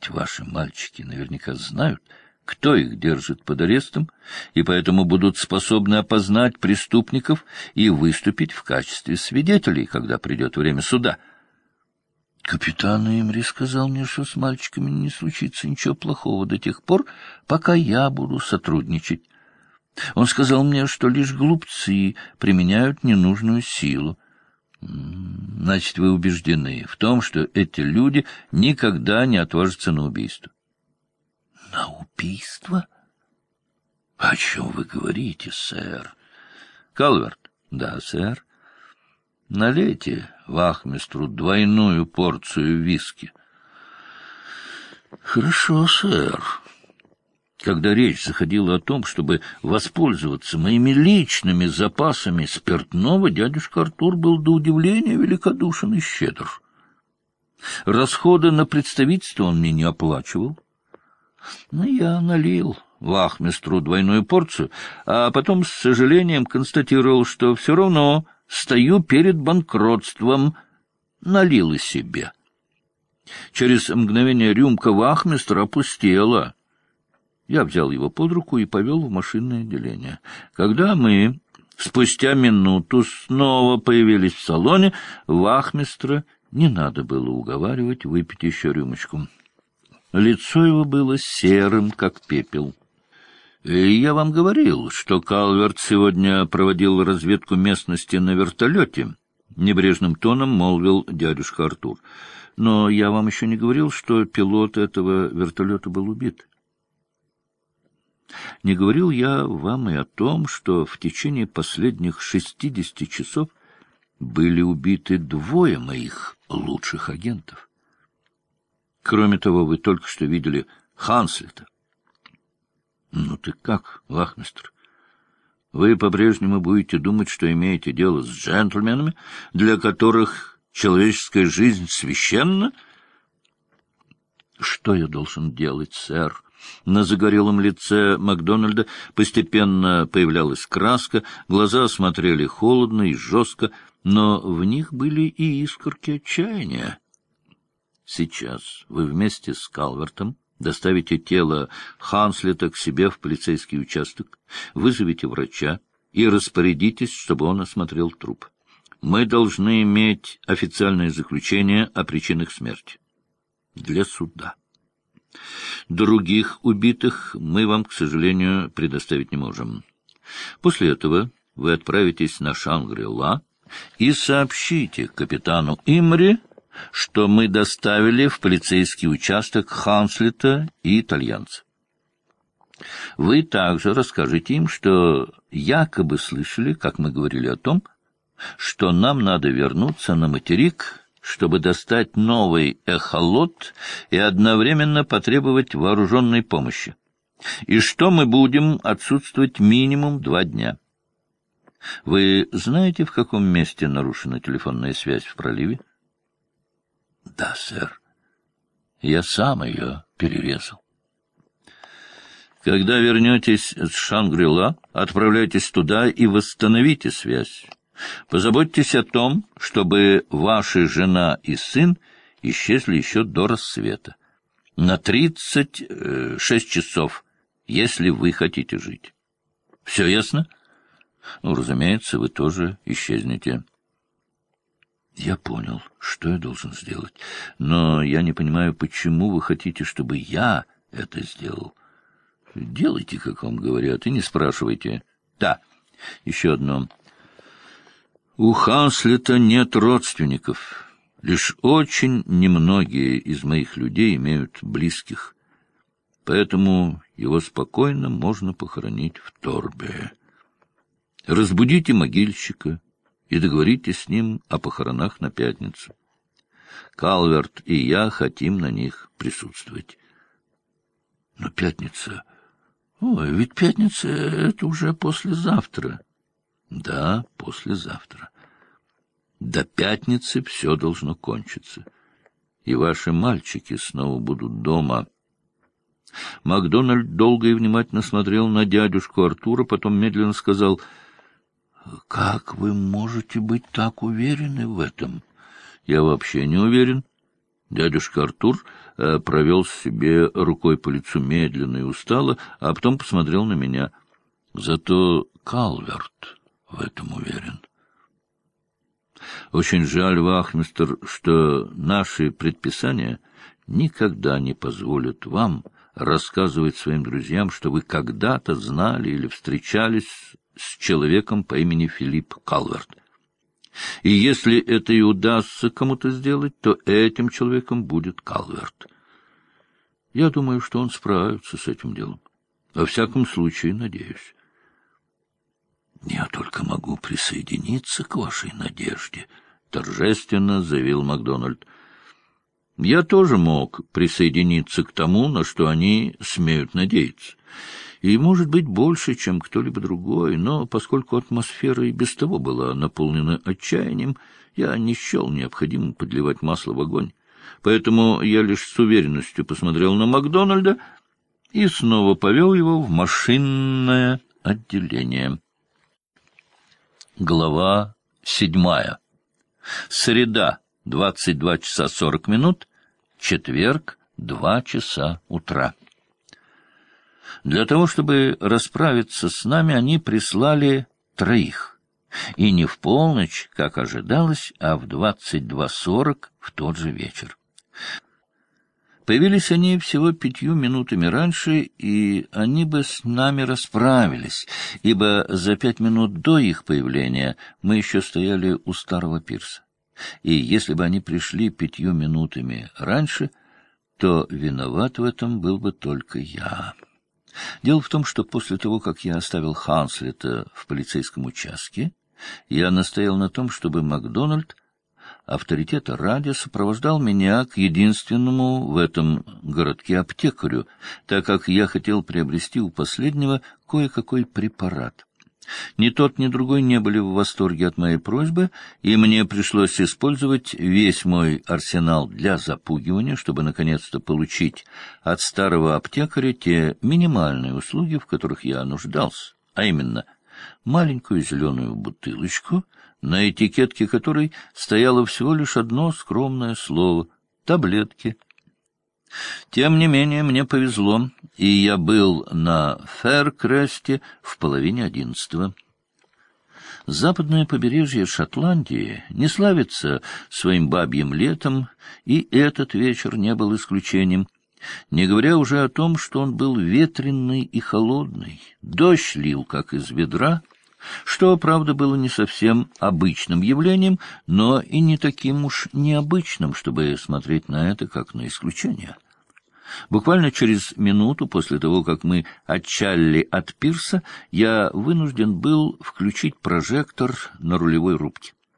Ведь ваши мальчики наверняка знают, кто их держит под арестом, и поэтому будут способны опознать преступников и выступить в качестве свидетелей, когда придет время суда. Капитан Имри сказал мне, что с мальчиками не случится ничего плохого до тех пор, пока я буду сотрудничать. Он сказал мне, что лишь глупцы применяют ненужную силу. Значит, вы убеждены в том, что эти люди никогда не отважатся на убийство. На убийство? О чем вы говорите, сэр? Калверт? Да, сэр. Налейте вахмистру двойную порцию виски. Хорошо, сэр. Когда речь заходила о том, чтобы воспользоваться моими личными запасами спиртного, дядюшка Артур был до удивления великодушен и щедр. Расходы на представительство он мне не оплачивал. Но я налил вахмистру двойную порцию, а потом с сожалением констатировал, что все равно стою перед банкротством, налил и себе. Через мгновение рюмка вахмистра опустела — я взял его под руку и повел в машинное отделение. Когда мы спустя минуту снова появились в салоне, вахмистра не надо было уговаривать выпить еще рюмочку. Лицо его было серым, как пепел. И я вам говорил, что Калверт сегодня проводил разведку местности на вертолете. Небрежным тоном молвил дядюшка Артур. Но я вам еще не говорил, что пилот этого вертолета был убит. Не говорил я вам и о том, что в течение последних шестидесяти часов были убиты двое моих лучших агентов. Кроме того, вы только что видели Ханслета. Ну ты как, вахмистр? Вы по-прежнему будете думать, что имеете дело с джентльменами, для которых человеческая жизнь священна? Что я должен делать, сэр? На загорелом лице Макдональда постепенно появлялась краска, глаза смотрели холодно и жестко, но в них были и искорки отчаяния. Сейчас вы вместе с Калвертом доставите тело Ханслета к себе в полицейский участок, вызовите врача и распорядитесь, чтобы он осмотрел труп. Мы должны иметь официальное заключение о причинах смерти. Для суда. Других убитых мы вам, к сожалению, предоставить не можем. После этого вы отправитесь на Шангри-Ла и сообщите капитану Имри, что мы доставили в полицейский участок Ханслета и итальянца. Вы также расскажите им, что якобы слышали, как мы говорили о том, что нам надо вернуться на материк чтобы достать новый эхолот и одновременно потребовать вооруженной помощи. И что мы будем отсутствовать минимум два дня. Вы знаете, в каком месте нарушена телефонная связь в проливе? Да, сэр. Я сам ее перерезал. Когда вернетесь с Шангрила, отправляйтесь туда и восстановите связь. Позаботьтесь о том, чтобы ваша жена и сын исчезли еще до рассвета. На тридцать шесть часов, если вы хотите жить. Все ясно? Ну, разумеется, вы тоже исчезнете. Я понял, что я должен сделать, но я не понимаю, почему вы хотите, чтобы я это сделал. Делайте, как вам говорят, и не спрашивайте. Да, еще одно. У Ханслета нет родственников. Лишь очень немногие из моих людей имеют близких. Поэтому его спокойно можно похоронить в торбе. Разбудите могильщика и договоритесь с ним о похоронах на пятницу. Калверт и я хотим на них присутствовать. Но пятница... Ой, ведь пятница — это уже послезавтра. Да, послезавтра. До пятницы все должно кончиться, и ваши мальчики снова будут дома. Макдональд долго и внимательно смотрел на дядюшку Артура, потом медленно сказал, — Как вы можете быть так уверены в этом? — Я вообще не уверен. Дядюшка Артур э, провел себе рукой по лицу медленно и устало, а потом посмотрел на меня. Зато Калверт в этом уверен. Очень жаль, Вахмистер, что наши предписания никогда не позволят вам рассказывать своим друзьям, что вы когда-то знали или встречались с человеком по имени Филипп Калверт. И если это и удастся кому-то сделать, то этим человеком будет Калверт. Я думаю, что он справится с этим делом. Во всяком случае, надеюсь. Только могу присоединиться к вашей надежде, — торжественно заявил Макдональд. Я тоже мог присоединиться к тому, на что они смеют надеяться и, может быть, больше, чем кто-либо другой, но поскольку атмосфера и без того была наполнена отчаянием, я не счел необходимым подливать масло в огонь. Поэтому я лишь с уверенностью посмотрел на Макдональда и снова повел его в машинное отделение. Глава седьмая. Среда, двадцать два часа сорок минут, четверг, два часа утра. Для того, чтобы расправиться с нами, они прислали троих. И не в полночь, как ожидалось, а в двадцать два сорок в тот же вечер. Появились они всего пятью минутами раньше, и они бы с нами расправились, ибо за пять минут до их появления мы еще стояли у старого пирса. И если бы они пришли пятью минутами раньше, то виноват в этом был бы только я. Дело в том, что после того, как я оставил Ханслета в полицейском участке, я настоял на том, чтобы Макдональд авторитета ради сопровождал меня к единственному в этом городке аптекарю, так как я хотел приобрести у последнего кое-какой препарат. Ни тот, ни другой не были в восторге от моей просьбы, и мне пришлось использовать весь мой арсенал для запугивания, чтобы наконец-то получить от старого аптекаря те минимальные услуги, в которых я нуждался, а именно маленькую зеленую бутылочку, на этикетке которой стояло всего лишь одно скромное слово — таблетки — тем не менее, мне повезло, и я был на Феркресте в половине одиннадцатого. Западное побережье Шотландии не славится своим бабьим летом, и этот вечер не был исключением. Не говоря уже о том, что он был ветренный и холодный, дождь лил, как из ведра, что, правда, было не совсем обычным явлением, но и не таким уж необычным, чтобы смотреть на это как на исключение. Буквально через минуту после того, как мы отчалили от пирса, я вынужден был включить прожектор на рулевой рубке.